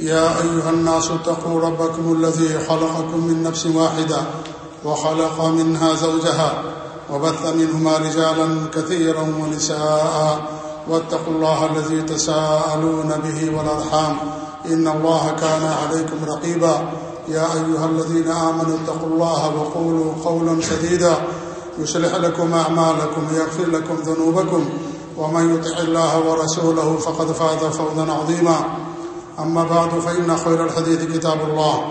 يا أيها الناس اتقوا ربكم الذي خلقكم من نفس واحدة وخلق منها زوجها وبث منهما رجالا كثيرا ونساء واتقوا الله الذي تساءلون به والأرحام إن الله كان عليكم رقيبا يا أيها الذين آمنوا اتقوا الله وقولوا قولا سديدا يصلح لكم أعمالكم يغفر لكم ذنوبكم ومن يطع الله ورسوله فقد فاز فوضا عظيما أما بعد، فإن خير الحديث كتاب الله،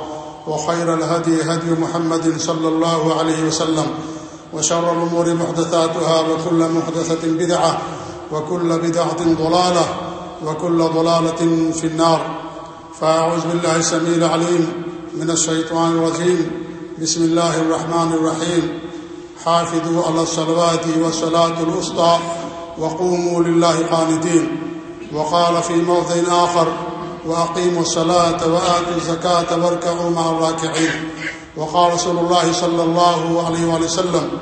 وخير الهدي هدي محمد صلى الله عليه وسلم، وشر الأمور محدثاتها، وكل محدثة بدعة، وكل بدعة ضلالة، وكل ضلالة في النار. فأعوذ بالله السميع العليم من الشيطان الرجيم. بسم الله الرحمن الرحيم. حافظوا على الصلوات والصلاة الوسطى، وقوموا لله قانتين. وقال في موضع آخر وأقيموا الصلاة وآتوا الزكاة واركعوا مع الراكعين. وقال رسول الله صلى الله عليه وسلم،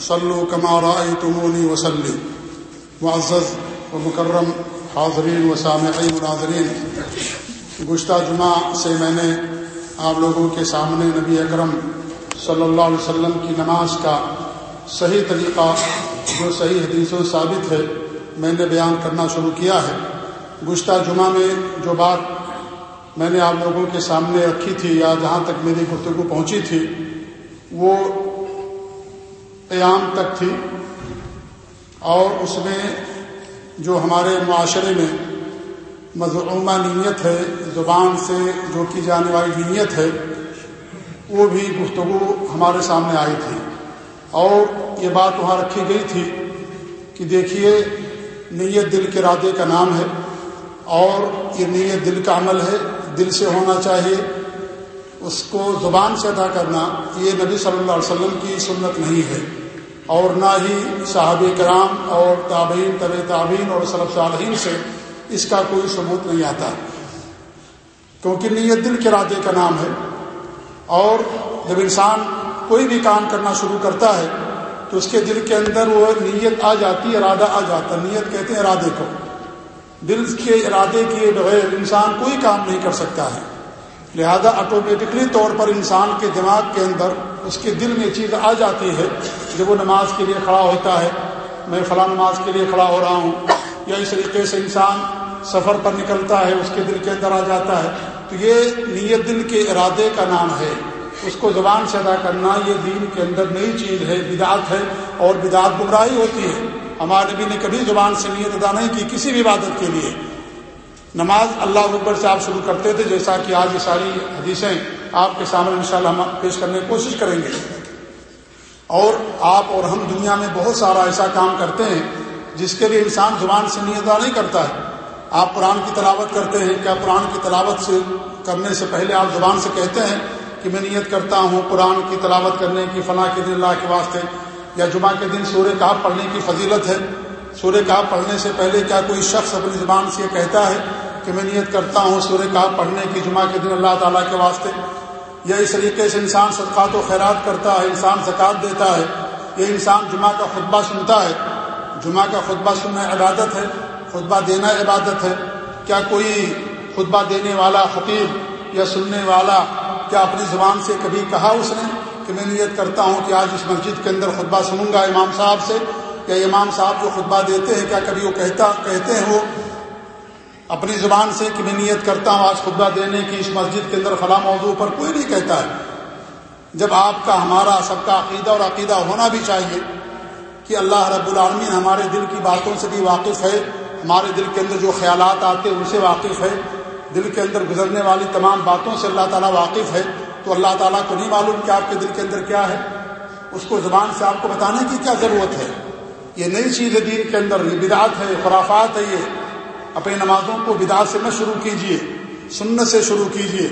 صلوا كما رأيتموني وسلم معزز ومکرم حاضرین و سامعین ناظرین، گزشتہ جمعہ سے میں نے آپ لوگوں کے سامنے نبی اکرم صلی اللہ علیہ وسلم کی نماز کا صحیح طریقہ، جو صحیح حدیثوں ثابت ہے، میں نے بیان کرنا شروع کیا ہے۔ گزشتہ جمعہ میں جو بات میں نے آپ لوگوں کے سامنے رکھی تھی یا جہاں تک میری گفتگو پہنچی تھی، وہ قیام تک تھی۔ اور اس میں جو ہمارے معاشرے میں مضعومہ نیت ہے، زبان سے جو کی جانے والی نیت ہے، وہ بھی گفتگو ہمارے سامنے آئی تھی۔ اور یہ بات وہاں رکھی گئی تھی کہ دیکھیے، نیت دل کے ارادے کا نام ہے۔ اور یہ نیت دل کا عمل ہے، دل سے ہونا چاہیے۔ اس کو زبان سے ادا کرنا یہ نبی صلی اللہ علیہ وسلم کی سنت نہیں ہے۔ اور نہ ہی صحاب کرام اور تابعین طب تعبین اور صلب صالحین سے اس کا کوئی ثبوت نہیں آتا۔ کیونکہ نیت دل کے ارادے کا نام ہے۔ اور جب انسان کوئی بھی کام کرنا شروع کرتا ہے تو اس کے دل کے اندر وہ نیت آ جاتی، ارادہ آ جاتا۔ نیت کہتے ہیں ارادے کو۔ دل کے ارادے کیے بغیر انسان کوئی کام نہیں کر سکتا ہے۔ لہذا آٹومیٹکلی طور پر انسان کے دماغ کے اندر اس کے دل میں چیز آ جاتی ہے۔ جب وہ نماز کے لیے کھڑا ہوتا ہے، میں فلاں نماز کے لیے کھڑا ہو رہا ہوں یا اس طریقے سے انسان سفر پر نکلتا ہے، اس کے دل کے اندر آ جاتا ہے، تو یہ نیت دل کے ارادے کا نام ہے۔ اس کو زبان سے ادا کرنا یہ دین کے اندر نئی چیز ہے، بدعت ہے اور بدعت گمراہی ہوتی ہے۔ ہمارے نبی نے کبھی زبان سے نیت ادا نہیں کی کسی بھی عبادت کے لیے۔ نماز اللہ اکبر سے آپ شروع کرتے تھے، جیسا کہ آج یہ ساری حدیثیں آپ کے سامنے انشاءاللہ ہم پیش کرنے کی کوشش کریں گے۔ اور آپ اور ہم دنیا میں بہت سارا ایسا کام کرتے ہیں جس کے لیے انسان زبان سے نیت ادا نہیں کرتا ہے۔ آپ قرآن کی تلاوت کرتے ہیں، کیا قرآن کی تلاوت سے کرنے سے پہلے آپ زبان سے کہتے ہیں کہ میں نیت کرتا ہوں قرآن کی تلاوت کرنے کی، فلاں کے دن اللہ کے واسطے یا جمعہ کے دن سورہ کہا پڑھنے کی فضیلت ہے۔ سورہ کہا پڑھنے سے پہلے کیا کوئی شخص اپنی زبان سے یہ کہتا ہے کہ میں نیت کرتا ہوں سورہ کہا پڑھنے کی جمعہ کے دن اللہ تعالیٰ کے واسطے؟ یا اس طریقے سے انسان صدقات و خیرات کرتا ہے، انسان زکوٰۃ دیتا ہے یہ انسان جمعہ کا خطبہ سنتا ہے؟ جمعہ کا خطبہ سننا عبادت ہے، خطبہ دینا عبادت ہے۔ کیا کوئی خطبہ دینے والا خطیب یا سننے والا کیا اپنی زبان سے کبھی کہا اس نے؟ کہ میں نیت کرتا ہوں کہ آج اس مسجد کے اندر خطبہ سنوں گا امام صاحب سے، یا امام صاحب جو خطبہ دیتے ہیں، کیا کبھی وہ کہتا، کہتے ہیں وہ اپنی زبان سے کہ میں نیت کرتا ہوں آج خطبہ دینے کی، اس مسجد کے اندر فلاں موضوع پر کوئی نہیں کہتا ہے۔ جب آپ کا، ہمارا سب کا عقیدہ اور عقیدہ ہونا بھی چاہیے کہ اللہ رب العالمین ہمارے دل کی باتوں سے بھی واقف ہے، ہمارے دل کے اندر جو خیالات آتے ہیں ان سے واقف ہے۔ دل کے اندر گزرنے والی تمام باتوں سے اللہ تعالیٰ واقف ہے۔ تو اللہ تعالیٰ کو نہیں معلوم کہ آپ کے دل کے اندر کیا ہے۔ اس کو زبان سے آپ کو بتانے کی کیا ضرورت ہے؟ یہ نئی چیز ہے دین کے اندر، یہ بدعت ہے خرافات ہے یہ۔ اپنی نمازوں کو بدعت سے نہ شروع کیجیے سنت سے شروع کیجیے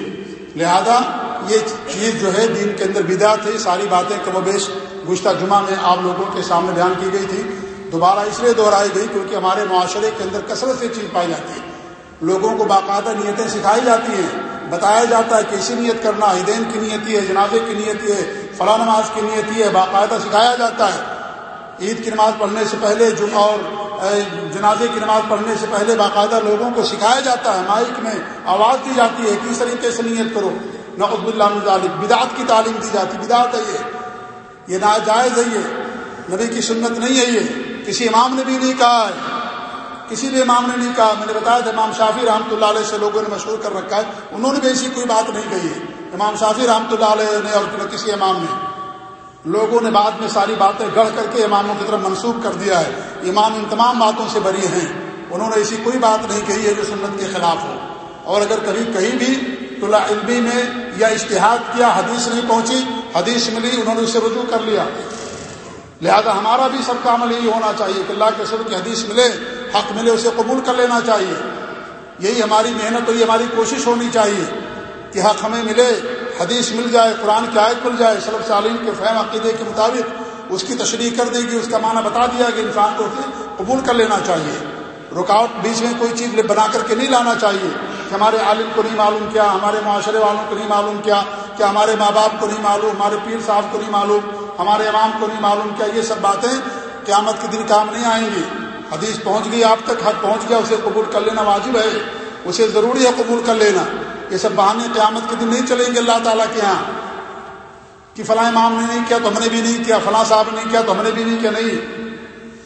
لہذا یہ چیز جو ہے دین کے اندر بدا تھی ساری باتیں کم و بیش گزشتہ جمعہ میں آپ لوگوں کے سامنے بیان کی گئی تھی۔ دوبارہ اس لیے دہرائی گئی کیونکہ ہمارے معاشرے کے اندر کثرت سے چیز پائی جاتی ہے۔ لوگوں کو باقاعدہ نیتیں سکھائی جاتی ہیں۔ بتایا جاتا ہے کیسی نیت کرنا عیدین کی نیتی ہے، جنازے کی نیتی ہے، فلاں نماز کی نیتی ہے، باقاعدہ سکھایا جاتا ہے۔ عید کی نماز پڑھنے سے پہلے جمعہ اور جنازے کی نماز پڑھنے سے پہلے باقاعدہ لوگوں کو سکھایا جاتا ہے۔ مائک میں آواز دی جاتی ہے کس طریقے سے نیت کرو۔ نقب اللہ بدعت کی تعلیم دی جاتی، بدعت ہے یہ۔ یہ ناجائز ہے یہ۔ نبی کی سنت نہیں ہے یہ۔ کسی امام نے بھی نہیں کہا ہے۔ کسی بھی امام نے نہیں کہا، میں نے بتایا تھا امام شافی رحمۃ اللہ علیہ سے لوگوں نے مشہور کر رکھا ہے۔ انہوں نے بھی ایسی کوئی بات نہیں کہی۔ ہے امام شافی رحمۃ اللہ علیہ نے اور کسی امام نے۔ لوگوں نے بعد میں ساری باتیں گڑھ کر کے اماموں کی طرف منسوخ کر دیا ہے۔ امام ان تمام باتوں سے بری ہیں۔ انہوں نے ایسی کوئی بات نہیں کہی ہے جو سنت کے خلاف ہو۔ اور اگر کبھی کہیں بھی طلع علمی میں یا اشتہاد کیا، حدیث نہیں پہنچی، حدیث ملی، انہوں نے اسے رجوع کر لیا۔ لہذا ہمارا بھی سب کا عمل یہی ہونا چاہیے کہ اللہ کے سر کی حدیث ملے۔ حق ملے اسے قبول کر لینا چاہیے۔ یہی ہماری محنت اور یہ ہماری کوشش ہونی چاہیے کہ حق ہمیں ملے، حدیث مل جائے، قرآن کی آیت مل جائے صلب سالین کے فہم عقیدے کے مطابق اس کی تشریح کر دے گی، اس کا معنی بتا دیا کہ انسان کو اسے قبول کر لینا چاہیے۔ رکاوٹ بیچ میں کوئی چیز بنا کر کے نہیں لانا چاہیے کہ ہمارے عالم کو نہیں معلوم کیا، ہمارے معاشرے والوں کو نہیں معلوم کیا، کہ ہمارے ماں باپ کو نہیں معلوم، ہمارے پیر صاحب کو نہیں معلوم، ہمارے امام کو نہیں معلوم کیا، یہ سب باتیں قیامت کے دن کام نہیں آئیں گی۔ حدیث پہنچ گئی، آپ تک حق پہنچ گیا، اسے قبول کر لینا واجب ہے۔ اسے ضروری ہے قبول کر لینا۔ یہ سب بہانے قیامت کے دن نہیں چلیں گے اللہ تعالیٰ کے یہاں کہ فلاں امام نے نہیں کیا تو ہم نے بھی نہیں کیا، فلاں صاحب نے نہیں کیا تو ہم نے بھی نہیں کیا، نہیں۔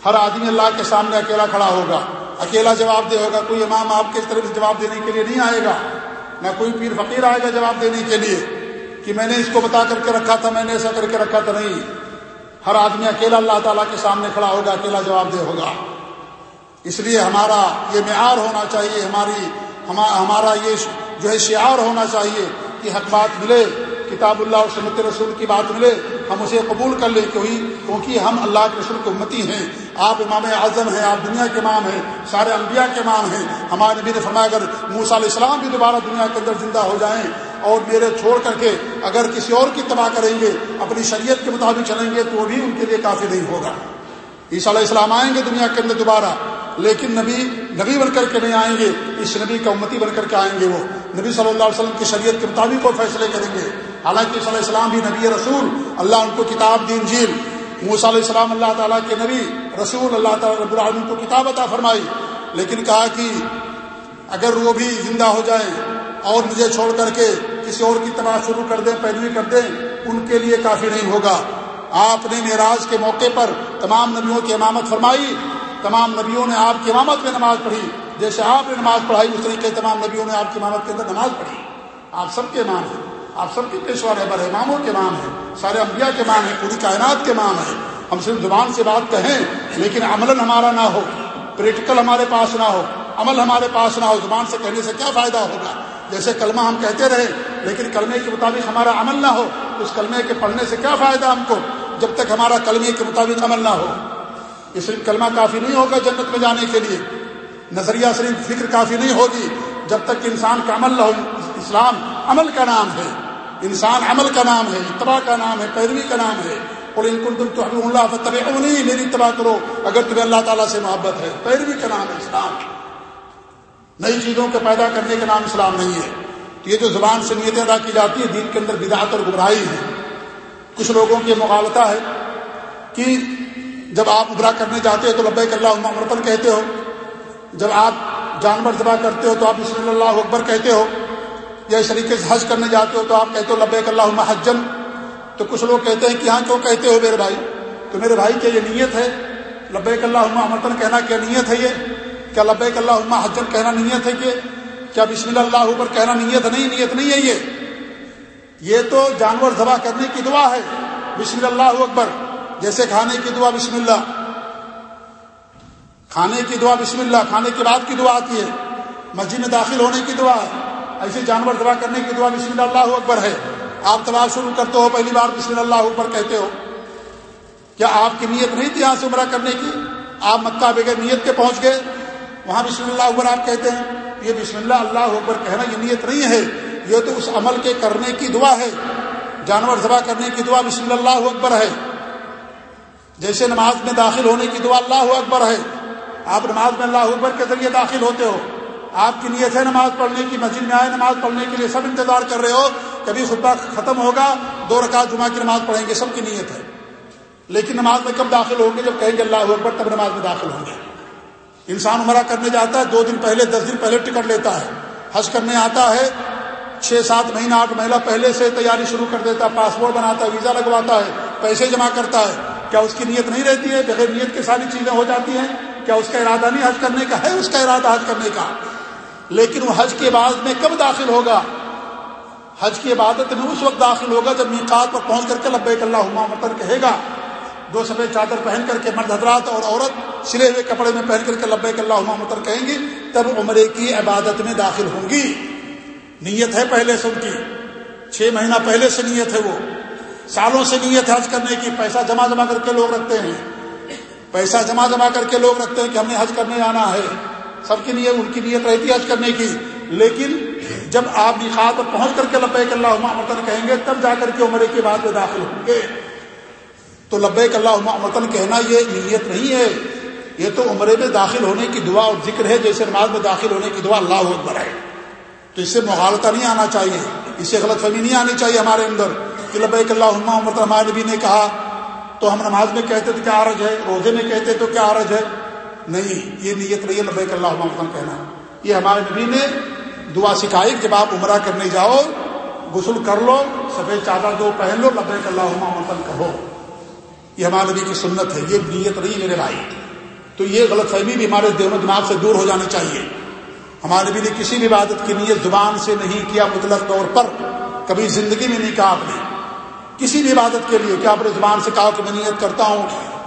ہر آدمی اللہ کے سامنے اکیلا کھڑا ہوگا۔ اکیلا جواب دے ہوگا، کوئی امام آپ کے طرف جواب دینے کے لیے نہیں آئے گا۔ نہ کوئی پیر فقیر آئے گا جواب دینے کے لیے۔ کہ میں نے اس کو بتا کر کے رکھا تھا، میں نے ایسا کر کے رکھا تھا، نہیں۔ ہر آدمی اکیلا اللہ تعالیٰ کے سامنے کھڑا ہوگا، اکیلا جواب دے ہوگا۔ اس لیے ہمارا یہ معیار ہونا چاہیے، ہماری ہمارا یہ جو ہے شعار ہونا چاہیے کہ حق بات ملے، کتاب اللہ اور سنت رسول کی بات ملے، ہم اسے قبول کر لیں، کیونکہ ہم اللہ کے رسول کی امتی ہیں۔ آپ امام اعظم ہیں، آپ دنیا کے امام ہیں، سارے انبیاء کے امام ہیں۔ ہمارے نبی نے فرمایا، اگر موسا علیہ السلام بھی دوبارہ دنیا کے اندر زندہ ہو جائیں اور میرے چھوڑ کر کے اگر کسی اور کی تباہ کریں گے، اپنی شریعت کے مطابق چلیں گے، تو وہ بھی ان کے لیے کافی نہیں ہوگا۔ عیسیٰ علیہ السلام آئیں گے دنیا کے اندر دوبارہ۔ لیکن نبی نبی بن کر کے نہیں آئیں گے، اس نبی کا امتی بن کر کے آئیں گے وہ. نبی صلی اللہ علیہ وسلم کی شریعت کے مطابق وہ فیصلے کریں گے. حالانکہ صلی اللہ علیہ السلام بھی نبی رسول، اللہ ان کو کتاب دین جیل موسیٰ علیہ السلام اللہ تعالیٰ کے نبی، رسول اللہ تعالیٰ رب العالمین کو کتاب عطا فرمائی. لیکن کہا کہ اگر وہ بھی زندہ ہو جائیں اور مجھے چھوڑ کر کے کسی اور کی تباہ شروع کر دیں، پیروی کر دیں، ان کے لیے کافی نہیں ہوگا. آپ نے معراج کے موقع پر تمام نبیوں کی امامت فرمائی. تمام نبیوں نے آپ کی امامت میں نماز پڑھی۔ جیسے آپ نے نماز پڑھائی اس طریقے تمام نبیوں نے آپ کی امامت کے اندر نماز پڑھی۔ آپ سب کے امام ہیں۔ آپ سب کے پیشوا رہبر اماموں کے امام ہیں۔ سارے انبیاء کے امام ہیں، پوری کائنات کے امام ہیں۔ ہم صرف زبان سے بات کہیں، لیکن عمل ہمارا نہ ہو، پریکٹیکل ہمارے پاس نہ ہو، عمل ہمارے پاس نہ ہو، زبان سے کہنے سے کیا فائدہ ہوگا؟ جیسے کلمہ ہم کہتے رہے، لیکن کلمے کے مطابق ہمارا عمل نہ ہو، اس کلمے کے پڑھنے سے کیا فائدہ ہم کو؟ جب تک ہمارا کلمے کے مطابق عمل نہ ہو۔ یہ صرف کلمہ کافی نہیں ہوگا جنت میں جانے کے لیے۔ نظریہ صرف فکر کافی نہیں ہوگی جب تک انسان کا عمل نہ ہو اسلام عمل کا نام ہے۔ انسان عمل کا نام ہے، اتباع کا نام ہے، پیروی کا نام ہے۔ اور ان تم تو اللہ طب میری اتباع کرو۔ اگر تمہیں اللہ تعالیٰ سے محبت ہے، پیروی کا نام ہے اسلام۔ نئی چیزوں کے پیدا کرنے کا نام اسلام نہیں ہے۔ تو یہ جو زبان سے نیتیں ادا کی جاتی ہے دین کے اندر بدعت اور گمراہی ہے۔ کچھ لوگوں کی مغالطہ ہے کہ جب آپ ابرا کرنے جاتے ہو تو لبیک اللہ مرتن کہتے ہو۔ جب آپ جانور ذبح کرتے ہو تو آپ بسم اللہ اکبر کہتے ہو۔ یا اس طریقے سے حج کرنے جاتے ہو تو آپ کہتے ہو لبیک اللہ حجن تو کچھ لوگ کہتے ہیں کہ ہاں کیوں کہتے ہو میرے بھائی؟ تو میرے بھائی، کیا یہ نیت ہے؟ لبیک اللہ مرتن کہنا کیا نیت ہے یہ؟ کیا لبیک اللہ حجن کہنا نیت ہے کہ؟ کیا بسم اللہ اکبر کہنا نیت نہیں؟ نیت نہیں ہے یہ۔ یہ تو جانور ذبح کرنے کی دعا ہے۔ بسم اللہ اکبر۔ جیسے کھانے کی دعا بسم اللہ۔ کھانے کی دعا بسم اللہ، کھانے کے بعد کی دعا آتی ہے۔ مسجد میں داخل ہونے کی دعا ہے۔ ایسے جانور ذبح کرنے کی دعا بسم اللہ اکبر ہے۔ آپ تباہ شروع کرتے ہو، پہلی بار بسم اللہ اکبر کہتے ہو۔ کیا آپ کی نیت نہیں تھی یہاں سے عمرہ کرنے کی؟ آپ مکہ بغیر نیت کے پہنچ گئے۔ وہاں بسم اللہ اکبر آپ کہتے ہیں۔ یہ بسم اللہ اللہ اکبر کہنا یہ نیت نہیں ہے۔ یہ تو اس عمل کے کرنے کی دعا ہے۔ جانور ذبح کرنے کی دعا بسم اللہ اکبر ہے۔ جیسے نماز میں داخل ہونے کی دعا اللہ اکبر ہے، آپ نماز میں اللہ اکبر کے ذریعے داخل ہوتے ہو۔ آپ کی نیت ہے نماز پڑھنے کی، مسجد میں آئے نماز پڑھنے کے لیے سب انتظار کر رہے ہو، کبھی خطبہ ختم ہوگا، دو رکعت جمعہ کی نماز پڑھیں گے، سب کی نیت ہے۔ لیکن نماز میں کب داخل ہوں گے؟ جب کہیں گے اللہ اکبر، تب نماز میں داخل ہوں گے۔ انسان عمرہ کرنے جاتا ہے، دو دن پہلے، دس دن پہلے ٹکٹ لیتا ہے۔ حج کرنے آتا ہے، چھ سات مہینہ، آٹھ مہینہ پہلے سے تیاری شروع کر دیتا ہے، پاسپورٹ بناتا ہے، ویزا لگواتا ہے، پیسے جمع کرتا ہے۔ کیا اس کی نیت نہیں رہتی ہے؟ بغیر نیت کی ساری چیزیں ہو جاتی ہیں۔ کیا اس کا ارادہ نہیں حج کرنے کا؟ ہے اس کا ارادہ حج کرنے کا۔ لیکن وہ حج کے بعد میں کب داخل ہوگا؟ حج کی عبادت میں اس وقت داخل ہوگا جب میقات پر پہنچ کر کے لبیک اللہ متر کہے گا۔ دو سفید چادر پہن کر کے مرد حضرات اور عورت سلے ہوئے کپڑے میں پہن کر کے لبیک اللہ متر کہیں گی، تب عمرے کی عبادت میں داخل ہوں گی۔ نیت ہے پہلے سے ان کی۔ چھ مہینہ پہلے سے نیت ہے وہ۔ سالوں سے نیت ہے حج کرنے کی پیسہ جمع جمع کر کے لوگ رکھتے ہیں۔ پیسہ جمع جمع کر کے لوگ رکھتے ہیں کہ ہم نے حج کرنے جانا ہے۔ سب کی نیت، ان کی نیت رہتی ہے حج کرنے کی۔ لیکن جب آپ نکات پر پہنچ کر کے لبیک اللہ متن کہیں گے، تب جا کر کے عمرے کے بعد میں داخل ہوں گے۔ تو لبیک اللہ متن کہنا یہ نیت نہیں ہے۔ یہ تو عمرے میں داخل ہونے کی دعا اور ذکر ہے، جیسے نماز میں داخل ہونے کی دعا اللہ اکبر ہے۔ تو اس سے مغالطہ نہیں آنا چاہیے۔ اس سے غلط فہمی نہیں آنی چاہیے ہمارے اندر۔ کہ لبیک اللہ محمد ہمارے نبی نے کہا، تو ہم نماز میں کہتے تو کیا عرض ہے؟ روزے میں کہتے تو کیا عرض ہے؟ نہیں، یہ نیت نہیں ہے لبیک اللہ محمد کہنا۔ یہ ہمارے نبی نے دعا سکھائی جب آپ عمرہ کرنے جاؤ، غسل کر لو، سفید چادر دو پہن لو، لبیک اللہ محمد کہو۔ یہ ہمارے نبی کی سنت ہے، یہ نیت نہیں میرے بھائی۔ تو یہ غلط فہمی بھی ہمارے دونوں دماغ سے دور ہو جانی چاہیے۔ ہمارے نبی نے کسی بھی عبادت کی نیت زبان سے نہیں کیا، مطلق طور پر کبھی زندگی میں نہیں کہا آپ نے۔ کسی بھی عبادت کے لیے کیا اپنے زبان سے کہا کہ میں نیت کرتا ہوں،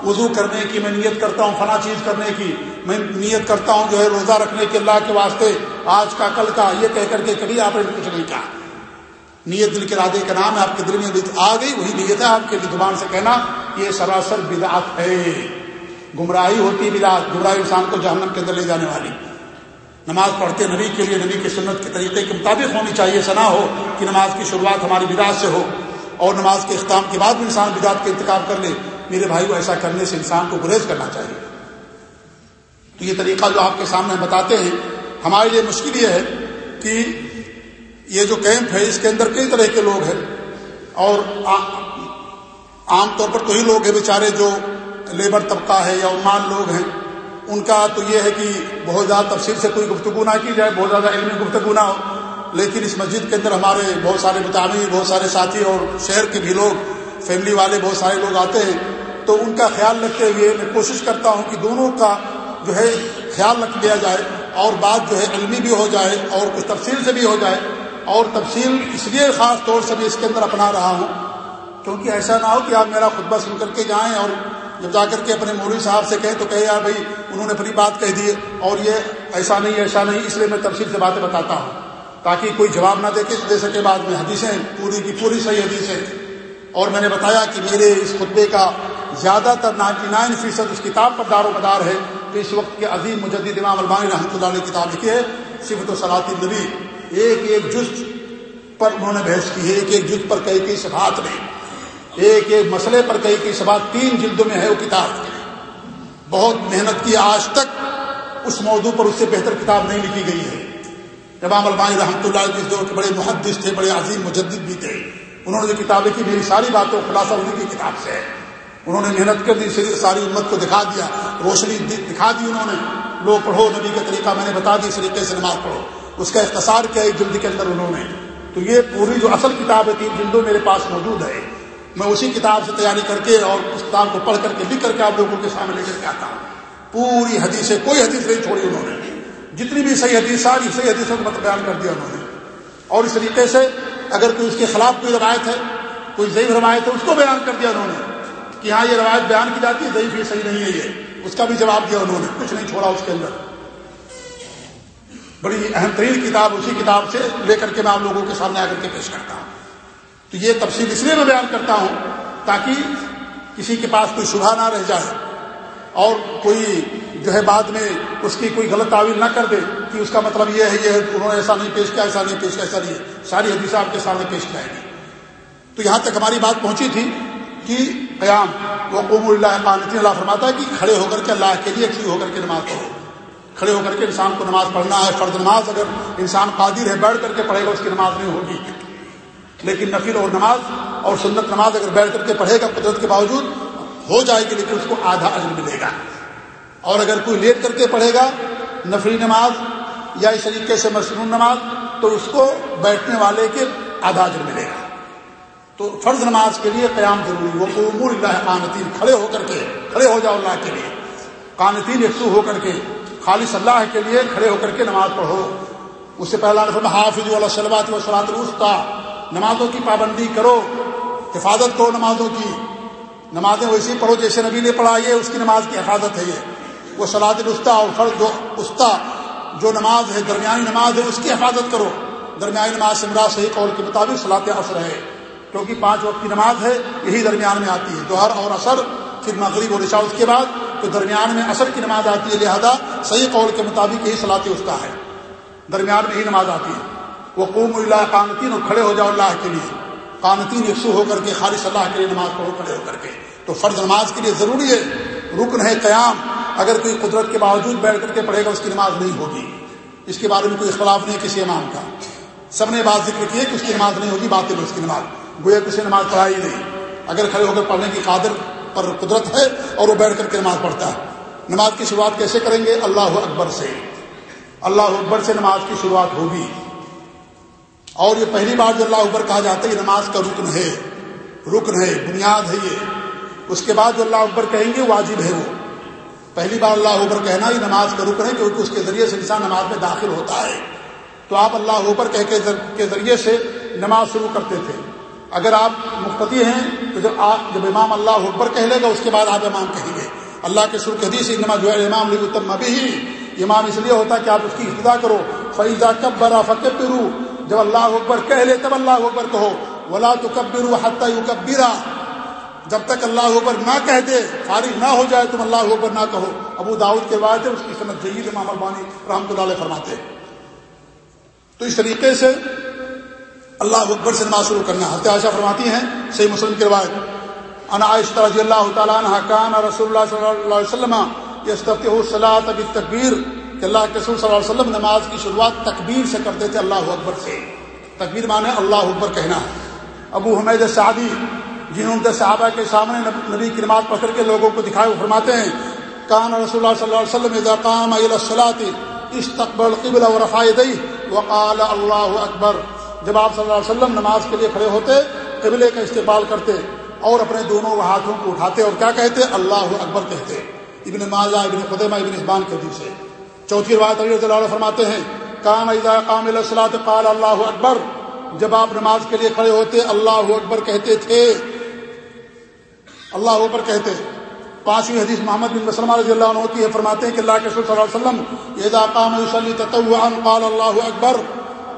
وضو کرنے کی، میں نیت کرتا ہوں، فلاں چیز کرنے کی، میں نیت کرتا ہوں جو ہے روزہ رکھنے کے اللہ کے واسطے آج کا، کل کا، یہ کہہ کر کے کبھی آپ نے کچھ نہیں کہا۔ نیت دل کے رادے کا نام ہے، آپ کے دل میں آ گئی، وہی نیت ہے آپ کے زبان سے کہنا، یہ سراسر بدعت ہے۔ گمراہی ہوتی ہے بدعت گمراہی انسان کو جہنم کے اندر لے جانے والی۔ نماز پڑھتے نبی کے لیے، نبی کی سنت کے طریقے کے مطابق ہونی چاہیے، سنا ہو کہ نماز کی شروعات ہماری بدعت سے ہو۔ اور نماز کے اختتام کے بعد بھی انسان بدعت کا انتخاب کر لے، میرے بھائی کو ایسا کرنے سے انسان کو گریز کرنا چاہیے۔ تو یہ طریقہ جو آپ کے سامنے بتاتے ہیں، ہمارے لیے مشکل یہ ہے کہ یہ جو کیمپ ہے، اس کے اندر کئی طرح کے لوگ ہیں۔ اور عام طور پر تو ہی لوگ ہیں بیچارے جو لیبر طبقہ ہے یا عمان لوگ ہیں۔ ان کا تو یہ ہے کہ بہت زیادہ تفصیل سے کوئی گفتگو نہ کی جائے، بہت زیادہ علمی گفتگو نہ ہو۔ لیکن اس مسجد کے اندر ہمارے بہت سارے مطالعے بہت سارے ساتھی اور شہر کے بھی لوگ فیملی والے بہت سارے لوگ آتے ہیں۔ تو ان کا خیال رکھتے ہوئے میں کوشش کرتا ہوں کہ دونوں کا جو ہے خیال رکھ لیا جائے اور بات جو ہے علمی بھی ہو جائے اور کچھ تفصیل سے بھی ہو جائے۔ اور تفصیل اس لیے خاص طور سے بھی اس کے اندر اپنا رہا ہوں۔ کیونکہ ایسا نہ ہو کہ آپ میرا خطبہ سن کر کے جائیں اور جب جا کر کے اپنے مولوی صاحب سے کہیں تو کہے یار بھائی انہوں نے اپنی بات کہہ دی اور یہ ایسا نہیں ایسا نہیں، اس لیے میں تفصیل سے باتیں بتاتا ہوں۔ تاکہ کوئی جواب نہ دے کے دے سکے بعد میں حدیثیں، پوری کی پوری صحیح حدیثیں۔ اور میں نے بتایا کہ میرے اس خطبے کا زیادہ تر نائنٹی نائن فیصد اس کتاب پر دار و مدار ہے۔ کہ اس وقت کے عظیم مجدد امام البانی رحمۃ اللہ نے کتاب لکھی ہے، صفت و صلاحی نبی ایک ایک جز پر انہوں نے بحث کی ہے، ایک ایک جز پر کئی کئی صفات میں ایک ایک مسئلے پر کئی کئی صفات تین جلدوں میں ہے وہ کتاب۔ بہت محنت کی، آج تک اس موضوع پر اس سے بہتر کتاب نہیں لکھی گئی ہے۔ امام البانی رحمۃ اللہ جس دور کے بڑے محدث تھے، بڑے عظیم مجدد بھی تھے، انہوں نے جو کتاب لکھی میری ساری باتوں خلاصہ انہیں کی کتاب سے ہے۔ انہوں نے محنت کر دی ساری امت کو دکھا دیا، روشنی دکھا دی انہوں نے۔ لو پڑھو، نبی کا طریقہ میں نے بتا دی اس طریقے سے نماز پڑھو۔ اس کا اختصار کیا ایک جلد کے اندر انہوں نے۔ تو یہ پوری جو اصل کتاب ہے، تین جلدوں میرے پاس موجود ہے۔ میں اسی کتاب سے تیاری کر کے اور اس کتاب کو پڑھ کر کے لکھ کر کے آپ لوگوں کے سامنے لے کر کے آتا ہوں۔ پوری حدیث کوئی حدیث نہیں چھوڑی انہوں نے۔ جتنی بھی صحیح حدیث، ساری صحیح حدیثوں کو مطلب بیان کر دیا انہوں نے۔ اور اس طریقے سے اگر کوئی اس کے خلاف کوئی روایت ہے، کوئی ضعیف روایت ہے، اس کو بیان کر دیا انہوں نے کہ ہاں یہ روایت بیان کی جاتی ہے، ضعیف یہ، صحیح نہیں ہے یہ۔ اس کا بھی جواب دیا انہوں نے، کچھ نہیں چھوڑا اس کے اندر۔ بڑی اہم ترین کتاب اسی کتاب سے لے کر کے میں آپ لوگوں کے سامنے آ کر کے پیش کرتا ہوں۔ تو یہ تفصیل اس لیے میں بیان کرتا ہوں تاکہ کسی کے پاس کوئی شبہ نہ رہ جائے اور کوئی جو ہے بعد میں اس کی کوئی غلط تعویل نہ کر دے کہ اس کا مطلب یہ ہے، یہ انہوں نے ایسا نہیں پیش کیا، ایسا نہیں پیش کیا، ایسا نہیں ہے۔ ساری حدیث آپ کے سامنے پیش جائے گی۔ تو یہاں تک ہماری بات پہنچی تھی کہ قیام وہ اللہ قانتی اللہ فرماتا ہے کہ کھڑے ہو کر کے اللہ کے لیے کھڑی ہو کر کے نماز پڑھو۔ کھڑے ہو کر کے انسان کو نماز پڑھنا ہے فرد نماز، اگر انسان قادر ہے بیٹھ کر کے پڑھے گا، اس کی نماز نہیں ہوگی۔ لیکن نفل اور نماز اور سنت نماز اگر بیٹھ کر کے پڑھے گا، قدرت کے باوجود ہو جائے گی، لیکن اس کو آدھا اجر ملے گا۔ اور اگر کوئی لیٹ کر کے پڑھے گا نفری نماز یا اس طریقے سے مصنون نماز، تو اس کو بیٹھنے والے کے آدھا اجر ملے گا۔ تو فرض نماز کے لیے قیام ضروری وہ قومور اللہ قانتین کھڑے ہو کر کے، کھڑے ہو جاؤ اللہ کے لیے۔ قانتین یکسو ہو کر کے، خالص اللہ کے لیے کھڑے ہو کر کے نماز پڑھو۔ اس سے پہلا حافظ اللہ صلابات و سلات السطا نمازوں کی پابندی کرو، حفاظت کرو نمازوں کی۔ نمازیں ویسی پڑھو، جیسے نبی نے پڑھا یہ اس کی نماز کی حفاظت ہے یہ۔ وہ سلاد السطا اور فرض جو جو نماز ہے، درمیانی نماز ہے، اس کی حفاظت کرو۔ درمیانی نماز سے مراد صحیح قول کے مطابق صلاح اثر ہے۔ کیونکہ پانچ وقت کی نماز ہے، یہی درمیان میں آتی ہے۔ دوہر اور اثر پھر مغرب اور عشاء، اس کے بعد تو درمیان میں اثر کی نماز آتی ہے، لہذا صحیح قول کے مطابق یہی صلاح استا ہے۔ درمیان میں ہی نماز آتی ہے۔ وہ قوم اللہ قانتین، اور کھڑے ہو جاؤ اللہ کے لیے۔ قانتین یکسو ہو کر کے، خالص اللہ کے لیے نماز پڑھو، کھڑے ہو کر کے۔ تو فرض نماز کے لیے ضروری ہے، رکن ہے قیام۔ اگر کوئی قدرت کے باوجود بیٹھ کر کے پڑھے گا، اس کی نماز نہیں ہوگی۔ اس کے بارے میں کوئی اختلاف نہیں کسی امام کا۔ سب نے بات ذکر کی ہے کہ اس کی نماز نہیں ہوگی بات اس کی نماز۔ گویا کسی نماز پڑھائی نہیں۔ اگر کھڑے ہو کر پڑھنے کی قادر پر قدرت ہے اور وہ بیٹھ کر کے نماز پڑھتا ہے۔ نماز کی شروعات کیسے کریں گے؟ اللہ اکبر سے۔ اللہ اکبر سے نماز کی شروعات ہوگی۔ اور یہ پہلی بار جو اللہ اکبر کہا جاتا ہے، یہ نماز کا رکن ہے۔ رکن ہے، بنیاد ہے یہ۔ اس کے بعد جو اللہ اکبر کہیں گے، واجب ہے وہ۔ پہلی بار اللہ اکبر کہنا یہ نماز کا رکن ہے کیونکہ اس کے ذریعے سے انسان نماز میں داخل ہوتا ہے۔ تو آپ اللہ اوپر کہہ کے ذریعے سے نماز شروع کرتے تھے۔ اگر آپ مفتی ہیں تو جب آپ جب امام اللہ اکبر کہہ لے گا، اس کے بعد آپ امام کہیں گے۔ اللہ کے سر حدیث نماز جو ہے امام علی التم ابھی ہی امام اس لیے ہوتا ہے کہ آپ اس کی ابتدا کرو۔ فیضا کب برا فکر جب اللہ اکبر کہہ لے، تب اللہ اکبر کہو۔ ولا تو کبرو حتیٰ کبیرا جب تک اللہ اکبر نہ کہہ دے فارغ نہ ہو جائے، تم اللہ اکبر نہ کہو۔ ابو داود کے بعد اس کی سمجھ جید امام البانی رحمۃ اللہ علیہ فرماتے تو اس طریقے سے اللہ اکبر سے نماز شروع کرنا حضرت عائشہ فرماتی ہیں، صحیح مسلم کی روایت۔ انا عائشہ رضی اللہ تعالیٰ عنہ کان رسول اللہ صلی اللہ علیہ وسلم یہ صلاح کہ اللہ کے رسول صلی اللہ علیہ وسلم نماز کی شروعات تکبیر سے کرتے تھے اللہ اکبر سے۔ تکبیر مانے اللہ اکبر کہنا۔ ابو حمید سعدی جنہوں نے صحابہ کے سامنے نبی کی نماز پکڑ کے لوگوں کو دکھائے فرماتے ہیں، کان رسول اللہ صلی اللہ علیہ وسلم اذا قام الى الصلاه استقبل قبل ورفع يديه وقال الله اکبر جب آپ صلی اللہ علیہ وسلم نماز کے لیے کھڑے ہوتے، قبلے کا استقبال کرتے اور اپنے دونوں ہاتھوں کو اٹھاتے اور کیا کہتے؟ اللہ اکبر کہتے۔ ابن ماجہ، ابن قدمہ ابن اسبان کے دل سے چوتھی روایت علی رضی اللہ علیہ فرماتے ہیں کام اذا قام الصلاۃ قال اللہ اکبر جب آپ نماز کے لیے کھڑے ہوتے، اللہ اکبر کہتے تھے۔ اللہ اکبر کہتے پانچویں حدیث محمد بن مسلمہ رضی اللہ عنہ کی فرماتے ہیں کہ اللہ کے صلی اللہ علیہ وسلم اذا قام يصلي تطوعا قال اللہ اکبر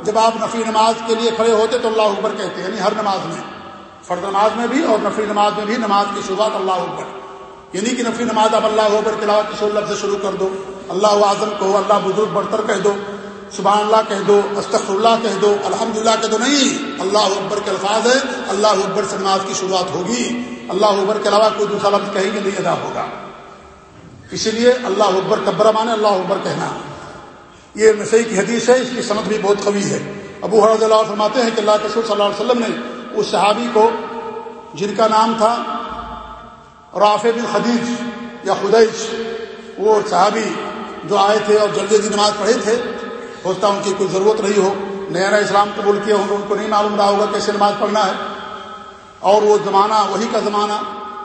جب آپ نفی نماز کے لیے کھڑے ہوتے تو اللہ اکبر کہتے ہیں یعنی ہر نماز میں۔ فرد نماز میں بھی اور نفی نماز میں بھی نماز کی شروعات اللہ اکبر۔ یعنی کہ نفی نماز آپ اللہ اکبر کے علاوہ کسی لفظ سے شروع کر دو۔ اللہ اعظم کہو، اللہ بزرگ برتر کہہ دو۔ سبحان اللہ کہہ دو استخر اللہ کہہ دو الحمد للہ کہہ دو، نہیں، اللہ اکبر کے الفاظ ہے اللہ اکبر سے نماز کی شروعات ہوگی، اللہ اکبر کے علاوہ کوئی دوسرا لفظ کہیں گے نہیں ادا ہوگا۔ اسی لیے اللہ اکبر کبرا مانے، اللہ اکبر کہنا۔ یہ نسائی کی حدیث ہے، اس کی سمجھ بھی بہت قوی ہے۔ ابو حرض اللہ فرماتے ہیں کہ اللہ کے صلی اللہ علیہ وسلم نے اس صحابی کو، جن کا نام تھا رافع بن خدیج یا خدیج، وہ صحابی جو آئے تھے اور جلدی جلدی نماز پڑھے تھے ہوتا ان کی کوئی ضرورت نہیں ہو، نیا نیا اسلام قبول کیا ہوں، ان کو نہیں معلوم رہا ہوگا کیسے نماز پڑھنا ہے۔ اور وہ زمانہ، وہی کا زمانہ،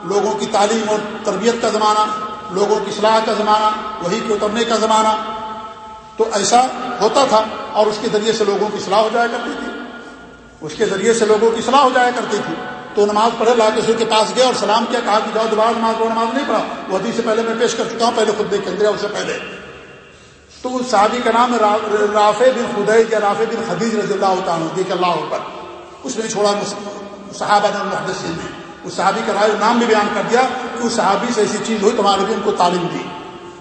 لوگوں کی تعلیم اور تربیت کا زمانہ، لوگوں کی اصلاح کا زمانہ، وہی کے اترنے کا زمانہ۔ تو ایسا ہوتا تھا اور اس کے ذریعے سے لوگوں کی صلاح ہو جایا کرتی تھی۔ اس کے ذریعے سے لوگوں کی صلاح ہو جایا کرتی تھی۔ تو نماز پڑھے لا کے کے پاس گیا اور سلام کیا، کہا کہ جاؤ دوبارہ نماز پڑھو، نماز نہیں پڑھا۔ وہ حدیث سے پہلے میں پیش کر چکا ہوں، پہلے خود دیکھ کے اس سے پہلے۔ تو اس صحابی کا نام رافع بن خدیج یا رافع بن خدیج رضی اللہ تعالیٰ دیکھ اللہ پر اس نے چھوڑا صحابہ نے محدثین نے اس صحابی کا نام بھی بیان کر دیا کہ اس صحابی سے ایسی چیز ہوئی، تمہارے بھی ان کو تعلیم دی۔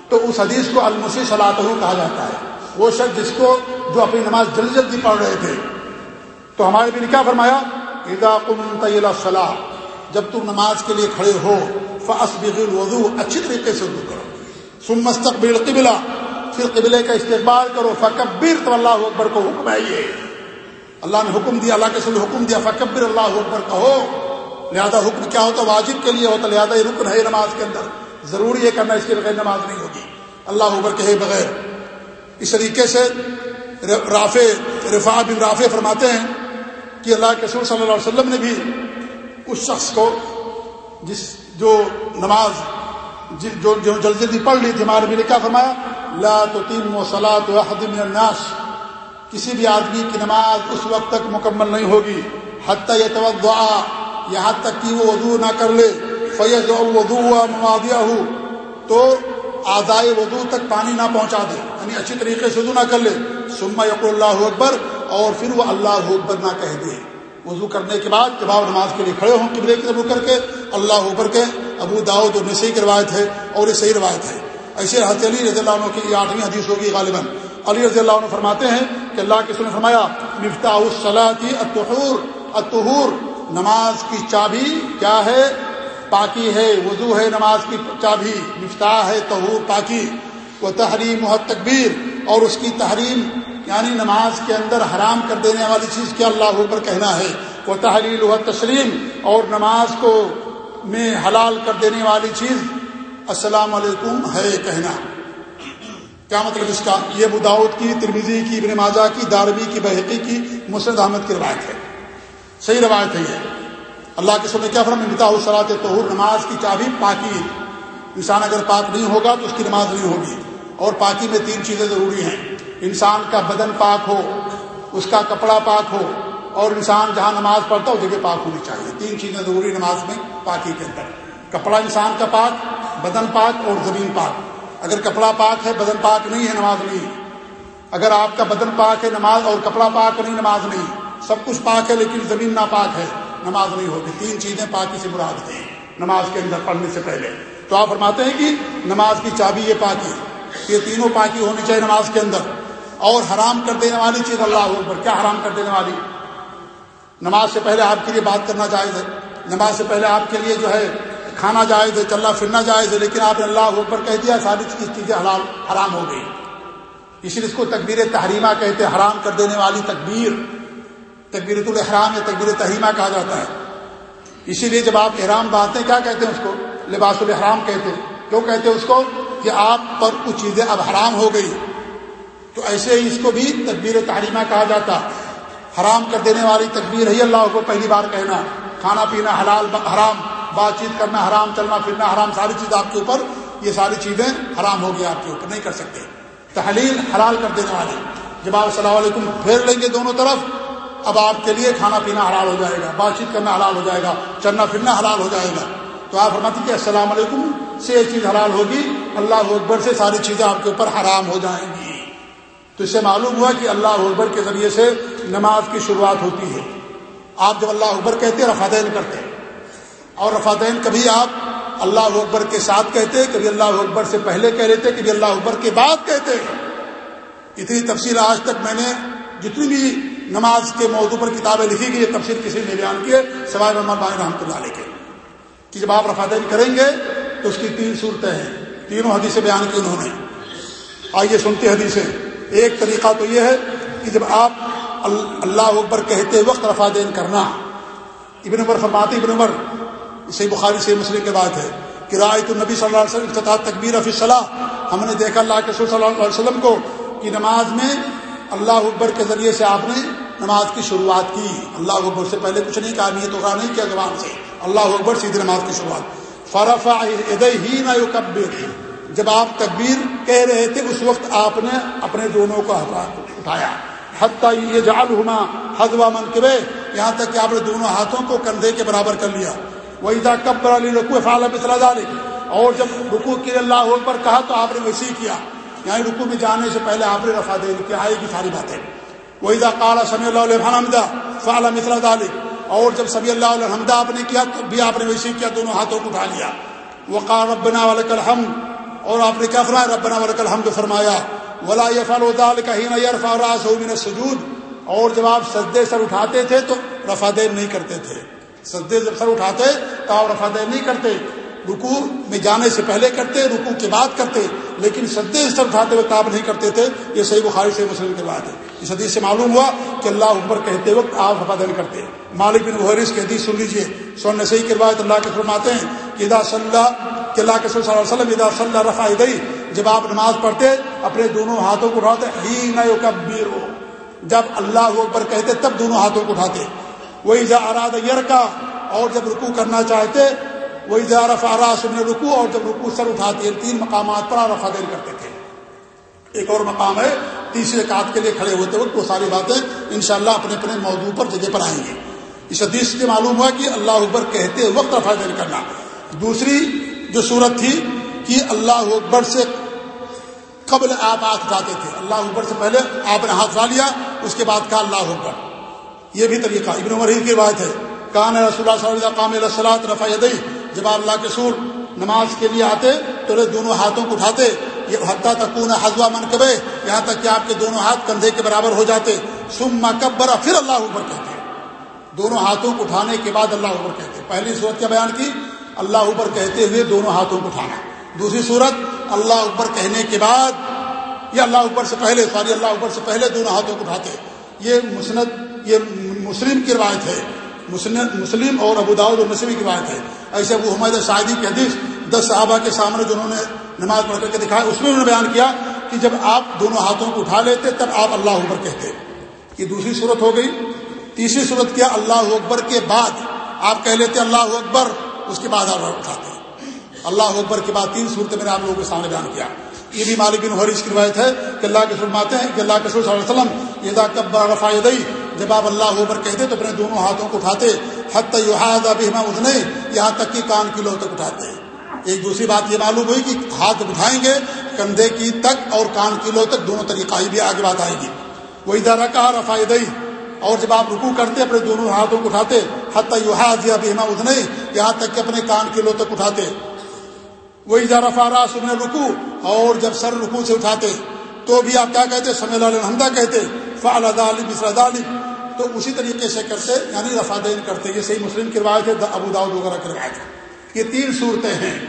تو اس حدیث کو المسی صلاح کہا جاتا ہے۔ وہ شخص جس کو جو اپنی نماز جلدی جلدی پڑھ رہے تھے۔ تو ہمارے بھی نے کیا فرمایا؟ ادا کم صلاح جب تم نماز کے لیے کھڑے ہو فس الوضو اچھی طریقے سے وضو کرو۔ سم مستقبل قبلہ پھر قبلے کا استقبال کرو، فکبر تو اللہ اکبر کو حکم ہے یہ۔ اللہ نے حکم دیا، اللہ کے سل حکم دیا، فکبر اللہ اکبر کہو۔ لہذا حکم کیا ہوتا، واجب کے لیے ہوتا، لہذا یہ رکن ہے نماز کے اندر۔ ضروری یہ کرنا اس کے بغیر نماز نہیں ہوگی۔ اللہ اکبر کہے بغیر۔ اس طریقے سے رافع رفا بن رافع فرماتے ہیں کہ اللہ کے سور صلی اللہ علیہ وسلم نے بھی اس شخص کو جس جو نماز جو جلدی جلدی پڑھ لی تھی ہمارے بھی نے کیا فرمایا؟ لا تو تین و صلاح تو حدم الناس. کسی بھی آدمی کی نماز اس وقت تک مکمل نہیں ہوگی، حتیٰ یہ توقع یہاں تک کہ وہ وضو نہ کر لے فیض وضو ہوا موادیہ ہو تو آدائے وضو تک پانی نہ پہنچا دے یعنی اچھی طریقے سے وضو نہ کر لے۔ سما یق اللہ اکبر، اور پھر وہ اللہ اکبر نہ کہہ دے۔ وضو کرنے کے بعد جب آپ نماز کے لیے کھڑے ہوں قبلے کی طرف کر کے، اللہ اکبر کے، ابو داؤد اور نسی کی روایت ہے، اور یہ صحیح روایت ہے۔ ایسے حضرت علی رضی اللہ عنہ کی یہ آٹھویں حدیث ہوگی غالباً۔ علی رضی اللہ عنہ فرماتے ہیں کہ اللہ کے نے فرمایا، مفتاح الصلاح اتحور اتحور نماز کی چابی کیا ہے؟ پاکی ہے، وضو ہے، نماز کی چابی۔ مفتاح ہے تہور پاکی۔ وہ تحریم و تکبیر، اور اس کی تحریم یعنی نماز کے اندر حرام کر دینے والی چیز کیا اللہ اوپر کہنا ہے؟ وہ تحریر و تسلیم، اور نماز کو میں حلال کر دینے والی چیز السلام علیکم ہے کہنا۔ کیا مطلب اس کا؟ یہ بداؤد کی ترمیزی کی، ابن ماجہ کی داروی کی بحقی کی مسرد احمد کی روایت ہے۔ صحیح روایت ہے یہ۔ اللہ کے سب کیا فرم بتا سرات تو نماز کی چابی پاکی انسان اگر پاک نہیں ہوگا تو اس کی نماز نہیں ہوگی۔ اور پاکی میں تین چیزیں ضروری ہیں۔ انسان کا بدن پاک ہو، اس کا کپڑا پاک ہو، اور انسان جہاں نماز پڑھتا ہو جگہ پاک ہونی چاہیے۔ تین چیزیں ضروری نماز میں پاکی کے اندر۔ کپڑا انسان کا پاک، بدن پاک اور زمین پاک۔ اگر کپڑا پاک ہے، بدن پاک نہیں ہے، نماز نہیں۔ اگر آپ کا بدن پاک ہے، نماز اور کپڑا پاک نہیں، نماز نہیں۔ سب کچھ پاک ہے، لیکن زمین نہ پاک ہے۔ نماز نہیں ہوتی۔ تین چیزیں پاکی سے مراد ہیں۔ نماز کے اندر پڑھنے سے پہلے۔ تو آپ فرماتے ہیں کہ نماز کی چابی یہ پاکی یہ تینوں پاکی ہونی چاہیے نماز کے اندر۔ اور حرام کر دینے والی چیز اللہ اکبر۔ کیا حرام کر دینے والی؟ نماز سے پہلے آپ کے لیے بات کرنا جائز ہے۔ نماز سے پہلے آپ کے لیے جو ہے کھانا جائز ہے، چلنا پھرنا جائز ہے، لیکن آپ نے اللہ اکبر کہہ دیا ساری چیز چیزیں حلال، حرام ہو گئی۔ اسی لیے اس کو تقبیر تحریمہ کہتے ہیں، حرام کر دینے والی تکبیر۔ تقبیر الحرام یا تقبیر تحریمہ کہا جاتا ہے۔ اسی لیے جب آپ احرام باندھتے ہیں، کیا کہتے ہیں اس کو؟ لباس الحرام کہتے ہیں۔ کیوں کہتے ہیں اس کو؟ کہ آپ پر کچھ چیزیں اب حرام ہو گئی۔ تو ایسے ہی اس کو بھی تکبیر تعلیمہ کہا جاتا۔ حرام کر دینے والی تکبیر ہے اللہ کو پہلی بار کہنا۔ کھانا پینا حلال، حرام۔ بات چیت کرنا حرام، چلنا پھرنا حرام، ساری چیز آپ کے اوپر، یہ ساری چیزیں حرام ہوگی آپ کے اوپر، نہیں کر سکتے۔ تحلیل حلال کر دینے والی جب آپ السلام علیکم۔ پھیر لیں گے دونوں طرف۔ اب آپ کے لیے کھانا پینا حلال ہو جائے گا، بات چیت کرنا حلال ہو جائے گا، چلنا پھرنا حلال ہو جائے گا۔ تو آپ فرماتے کہ السلام علیکم سے یہ چیز حلال ہوگی، اللہ اکبر سے ساری چیزیں آپ کے اوپر حرام ہو جائیں گی۔ تو اس سے معلوم ہوا کہ اللہ اکبر کے ذریعے سے نماز کی شروعات ہوتی ہے۔ آپ جب اللہ اکبر کہتے ہیں رفادین کرتے اور رفادین کبھی آپ اللہ اکبر کے ساتھ کہتے، کبھی اللہ اکبر سے پہلے کہہ لیتے، کبھی اللہ اکبر کے بعد کہتے۔ اتنی تفصیل آج تک میں نے جتنی بھی نماز کے موضوع پر کتابیں لکھی گئی تفصیل کسی نے بیان کی ہے، سوائے محمد بان رحمۃ اللہ علیہ کے۔ کہ جب آپ رفادین کریں گے تو اس کی تین صورتیں ہیں۔ تینوں حدیثیں بیان کی انہوں نے۔ آئیے سنتے حدیثیں۔ ایک طریقہ تو یہ ہے کہ جب آپ اللہ اکبر کہتے وقت رفا دین کرنا، ابن عمر فرماتے، ابن عمر صحیح بخاری سے مسلم کے بات ہے کہ رائے تو نبی صلی اللہ علیہ وسلم افتتاح تکبیر افی صلاح ہم نے دیکھا اللہ کے صلی اللہ علیہ وسلم کو کہ نماز میں اللہ اکبر کے ذریعے سے آپ نے نماز کی شروعات کی۔ اللہ اکبر سے پہلے کچھ نہیں کہا، نیت وغیرہ نہیں کیا زبان سے۔ اللہ اکبر سیدھی نماز کی شروعات۔ فرفا ہی نہ جب آپ تکبیر کہہ رہے تھے، اس وقت آپ نے اپنے دونوں کو اٹھایا۔ حتیٰ یہ جال ہونا حدوا منقبے یہاں تک کہ آپ نے دونوں ہاتھوں کو کندھے کے برابر کر لیا۔ وہی تھا کب علی رقو فعال صلاح ڈالے اور جب رکو کے اللہ پر کہا تو آپ نے ویسے ہی کیا۔ یعنی رکو میں جانے سے پہلے آپ نے رفا دے کہ آئے گی ساری باتیں۔ وہی تھا کالا سمی اللہ علیہ حمدہ فعال مثلا ڈالے اور جب سبھی اللہ علیہ حمدہ آپ نے کیا تو بھی آپ نے ویسے ہی کیا، دونوں ہاتھوں کو اٹھا لیا۔ وقار ربنا والک الحمد۔ اور آپ نے کیا فرمایا، ربنا ورک الحمد فرمایا۔ ولا یفعل ذلك حين يرفع راسه من السجود۔ اور جب آپ سجدے سر اٹھاتے تھے تو رفا دیر نہیں کرتے تھے۔ سجدے جب سر اٹھاتے تو آپ رفا نہیں کرتے رکو میں جانے سے پہلے کرتے رکو کے بعد کرتے، لیکن سجدے سر اٹھاتے وقت آپ نہیں کرتے تھے، یہ صحیح بخاری سے مسلم کے بعد ہے۔ اس حدیث سے معلوم ہوا کہ اللہ اکبر کہتے وقت آپ رفا کرتے۔ مالک بن وحرس کی حدیث سن لیجیے سن صحیح کے روایت اللہ کے فرماتے ہیں کہ ادا صلی اللہ کہ اللہ کے صلی اللہ علیہ وسلم ادا صلی اللہ رفا دئی جب آپ نماز پڑھتے، اپنے دونوں ہاتھوں کو اٹھاتے ہی نہ جب اللہ اکبر کہتے، تب دونوں ہاتھوں کو اٹھاتے۔ وہی جا اراد کا اور جب رکو کرنا چاہتے، وہی جا رفا سن رکو اور جب رکو سر اٹھاتے یعنی تین مقامات پر رفا دیر کرتے تھے۔ ایک اور مقام ہے تیسرے کات کے لیے کھڑے ہوتے وقت وہ ساری باتیں انشاءاللہ اپنے اپنے موضوع پر جگہ پر آئیں گے۔ اس حدیث سے معلوم ہوا کہ اللہ اکبر کہتے وقت رفا دیر کرنا۔ دوسری جو صورت تھی کہ اللہ اکبر سے قبل آپ ہاتھ اٹھاتے تھے۔ اللہ اکبر سے پہلے آپ نے ہاتھ اٹھا لیا، اس کے بعد کہا اللہ اکبر۔ یہ بھی طریقہ ابن مرحید کی بات ہے۔ کان رسول اللہ صلی اللہ قام السلاط رفا دئی جب آپ اللہ کے سور نماز کے لیے آتے تو دونوں ہاتھوں کو اٹھاتے، یہ حتیٰ تکون حضوا من کبے یہاں تک کہ آپ کے دونوں ہاتھ کندھے کے برابر ہو جاتے۔ سم مکبرا پھر اللہ اکبر کہتے دونوں ہاتھوں کو اٹھانے کے بعد اللہ اکبر کہتے پہلی صورت کیا بیان کی؟ اللہ اکبر کہتے ہوئے دونوں ہاتھوں کو اٹھانا۔ دوسری صورت، اللہ اکبر کہنے کے بعد یا اللہ اکبر سے پہلے، سوری، اللہ اکبر سے پہلے دونوں ہاتھوں کو اٹھاتے۔ یہ مسند یہ مسلم کی روایت ہے۔ مسلم اور ابوداؤد اور مسلم کی روایت ہے۔ ایسے ابو حمید شاہدی کی حدیث دس صحابہ کے سامنے جنہوں نے نماز پڑھ کر کے دکھایا اس میں انہوں نے بیان کیا کہ جب آپ دونوں ہاتھوں کو اٹھا لیتے تب آپ اللہ اکبر کہتے۔ یہ دوسری صورت ہو گئی۔ تیسری صورت کیا؟ اللہ اکبر کے بعد۔ آپ کہہ لیتے اللہ اکبر، اس کے بعد آپ اٹھاتے اللہ اکبر کے بعد تین صورتیں میں نے آپ لوگوں کے سامنے بیان کیا۔ یہ بھی مالک بن حریش کی روایت ہے کہ اللہ کے فرماتے ہیں، کہ اللہ کے صلی اللہ علیہ وسلم یہ کبر رفا دئی جب آپ اللہ اکبر کہتے تو اپنے دونوں ہاتھوں کو اٹھاتے حت ابھی ادنے یہاں تک کہ کان کلو تک اٹھاتے۔ ایک دوسری بات یہ معلوم ہوئی کہ ہاتھ اٹھائیں گے، کندھے کی تک اور کان کلو تک دونوں طریقہ ہی بھی آگے بات آئے گی۔ وہ ادارہ کہا رفا اور جب آپ رکو کرتے، اپنے دونوں ہاتھوں کو اٹھاتے، حتیٰ یو بہما ادنے یہاں تک کہ اپنے کان کلو تک اٹھاتے۔ وہی ادارہ فارا سن رکو اور جب سر رکو سے اٹھاتے، تو بھی آپ کیا کہتے؟ سمیل الحمدہ کہتے فعال مصر علی تو اسی طریقے سے کرتے یعنی رفا دین کرتے، یہ صحیح مسلم کی روایت ہے ابو داود وغیرہ کی روایت ہے۔ یہ تین صورتیں ہیں۔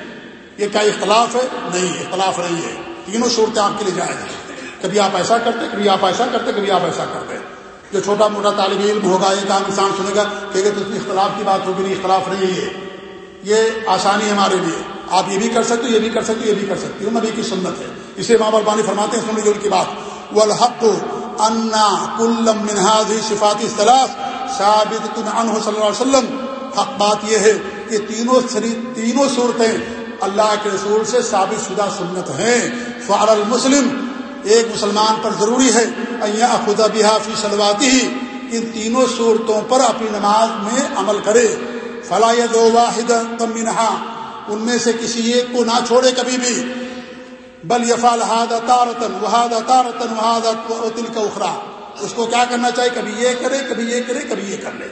یہ کیا اختلاف ہے؟ نہیں، اختلاف نہیں ہے۔ تینوں صورتیں آپ کے لیے جائز ہیں۔ کبھی آپ ایسا کرتے، کبھی آپ ایسا کرتے، کبھی آپ ایسا کرتے۔ جو چھوٹا موٹا طالب علم ہوگا، ایک عام انسان سنے گا کہ تو اس میں اختلاف کی بات ہوگی، نہیں، اختلاف نہیں ہے یہ۔ آسانی ہے ہمارے لیے۔ آپ یہ بھی کر سکتے یہ بھی کر سکتے یہ بھی کر سکتے ہو۔ نبی کی سنت ہے۔ اسے ماں بانی فرماتے ہیں سنی کی بات۔ وہ الحق انا کلم منہاز صفاتی صلاح ثابت عنہ صلی اللہ علیہ وسلم حق بات یہ ہے کہ تینوں سری تینوں صورتیں اللہ کے رسول سے ثابت شدہ سنت ہیں۔ فعال المسلم، ایک مسلمان پر ضروری ہے خدا بحا فی سلواتی ہی ان تینوں صورتوں پر اپنی نماز میں عمل کرے۔ فلاح دو واحد تمنہا ان میں سے کسی ایک کو نہ چھوڑے کبھی بھی۔ بل یفا لہاد تارتن وہاد تارتن وہاد تل کا اخرا اس کو کیا کرنا چاہیے؟ کبھی یہ کرے، کبھی یہ کرے، کبھی یہ کر لے۔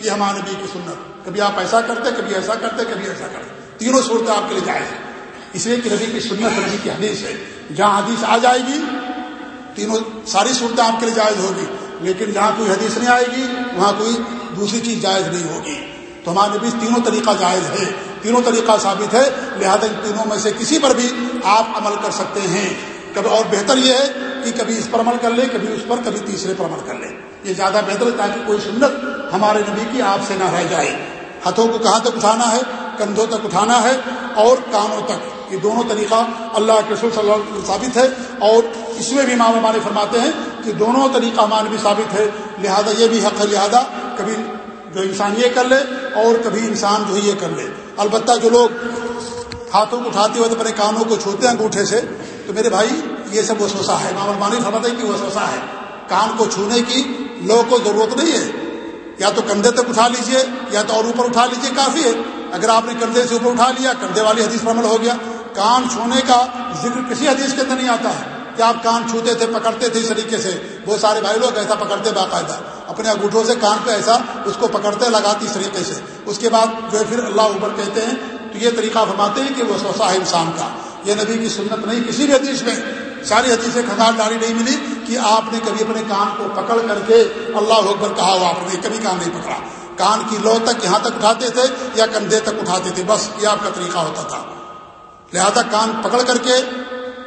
یہ ہمارے نبی کی سنت۔ کبھی آپ ایسا کرتے، کبھی ایسا کرتے، کبھی ایسا کرتے۔ تینوں صورتیں آپ کے لیے جائز ہیں۔ اس لیے کہ نبی کی سنت، نبی کی حدیث ہے۔ جہاں حدیث آ جائے گی، تینوں ساری صورتیں آپ کے لیے جائز ہوگی۔ لیکن جہاں کوئی حدیث نہیں آئے گی، وہاں کوئی دوسری چیز جائز نہیں ہوگی۔ تو ہمارے نبی تینوں طریقہ جائز ہے تینوں طریقہ ثابت ہے، لہذا ان تینوں میں سے کسی پر بھی آپ عمل کر سکتے ہیں۔ کبھی اور بہتر یہ ہے کہ کبھی اس پر عمل کر لیں، کبھی اس پر، کبھی تیسرے پر عمل کر لیں۔ یہ زیادہ بہتر ہے تاکہ کوئی سنت ہمارے نبی کی آپ سے نہ رہ جائے۔ ہاتھوں کو کہاں تک اٹھانا ہے؟ کندھوں تک اٹھانا ہے اور کانوں تک۔ یہ دونوں طریقہ اللہ کے رسول صلی اللہ علیہ وسلم ثابت ہے۔ اور اس میں بھی امام ہمارے فرماتے ہیں کہ دونوں طریقہ مان بھی ثابت ہے۔ لہذا یہ بھی حق ہے، لہذا کبھی جو انسان یہ کر لے اور کبھی انسان جو یہ کر لے۔ البتہ جو لوگ ہاتھوں کو اٹھاتے ہوئے اپنے کانوں کو چھوتے ہیں انگوٹھے سے، تو میرے بھائی، یہ سب وسوسا ہے۔ امام المانی فرماتے ہیں کہ وسوسا ہے۔ کان کو چھونے کی لوگوں کو ضرورت نہیں ہے۔ یا تو کندھے تک اٹھا لیجیے، یا تو اور اوپر اٹھا لیجیے، کافی ہے۔ اگر آپ نے کندھے سے اوپر اٹھا لیا، کندھے والی حدیث پر عمل ہو گیا۔ کان چھونے کا ذکر کسی حدیث کے اندر نہیں آتا ہے۔ کہ آپ کان چھوتے تھے، پکڑتے تھے اس طریقے سے۔ بہت سارے بھائی لوگ ایسا پکڑتے باقاعدہ۔ اپنے انگوٹھوں سے کان پہ ایسا اس کو پکڑتے لگاتی اس طریقے سے۔ اس کے بعد جو ہے پھر اللہ اوپر کہتے ہیں، تو یہ طریقہ فرماتے ہیں کہ وہ سوسا ہے انسان کا۔ یہ نبی کی سنت نہیں، کسی بھی حدیث میں۔ ساری حدیثیں خزار ڈالی نہیں ملی کہ آپ نے کبھی اپنے کان کو پکڑ کر کے اللہ اکبر کہا ہوا آپ نے۔ کبھی کان نہیں پکڑا۔ کان کی لو تک یہاں تک اٹھاتے تھے یا کندھے تک اٹھاتے تھے، بس یہ آپ کا طریقہ ہوتا تھا۔ لہذا کان پکڑ کر کے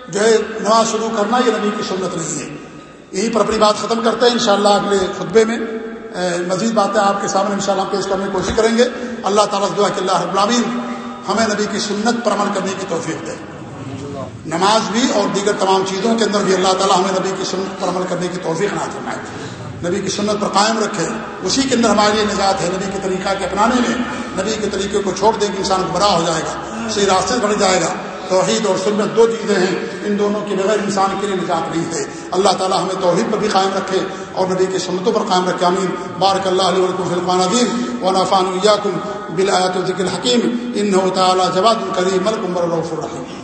جو ہے نماز شروع کرنا یہ نبی کی سنت نہیں ہے۔ یہیں پر اپنی بات ختم کرتے ہیں، انشاءاللہ اگلے خطبے میں مزید باتیں آپ کے سامنے انشاءاللہ پیش کرنے کی کوشش کریں گے۔ اللہ تعالیٰ سے دعا کہ اللہ رب العالمین ہمیں نبی کی سنت پر عمل کرنے کی توفیق دے۔ نماز بھی اور دیگر تمام چیزوں کے اندر بھی اللہ تعالیٰ ہمیں نبی کی سنت پر عمل کرنے کی توفیق نہ فرمائے۔ نبی کی سنت پر قائم رکھے۔ اسی کے اندر ہماری یہ نجات ہے۔ نبی کے طریقہ کے اپنانے میں، نبی کے طریقے کو چھوڑ دے کہ انسان بڑا ہو جائے گا، صحیح راستے بڑھ جائے گا۔ توحید اور سنت دو چیزیں ہیں، ان دونوں کے بغیر انسان کے لیے نجات نہیں ہے۔ اللہ تعالیٰ ہمیں توحید پر بھی قائم رکھے اور نبی کی سنتوں پر قائم رکھے امین بارک اللہ علیہ فلقان عظیم و نفان کم بلایات الذکر حکیم ان تعالیٰ جواد الکریم ملک عمر الرف الرحیم۔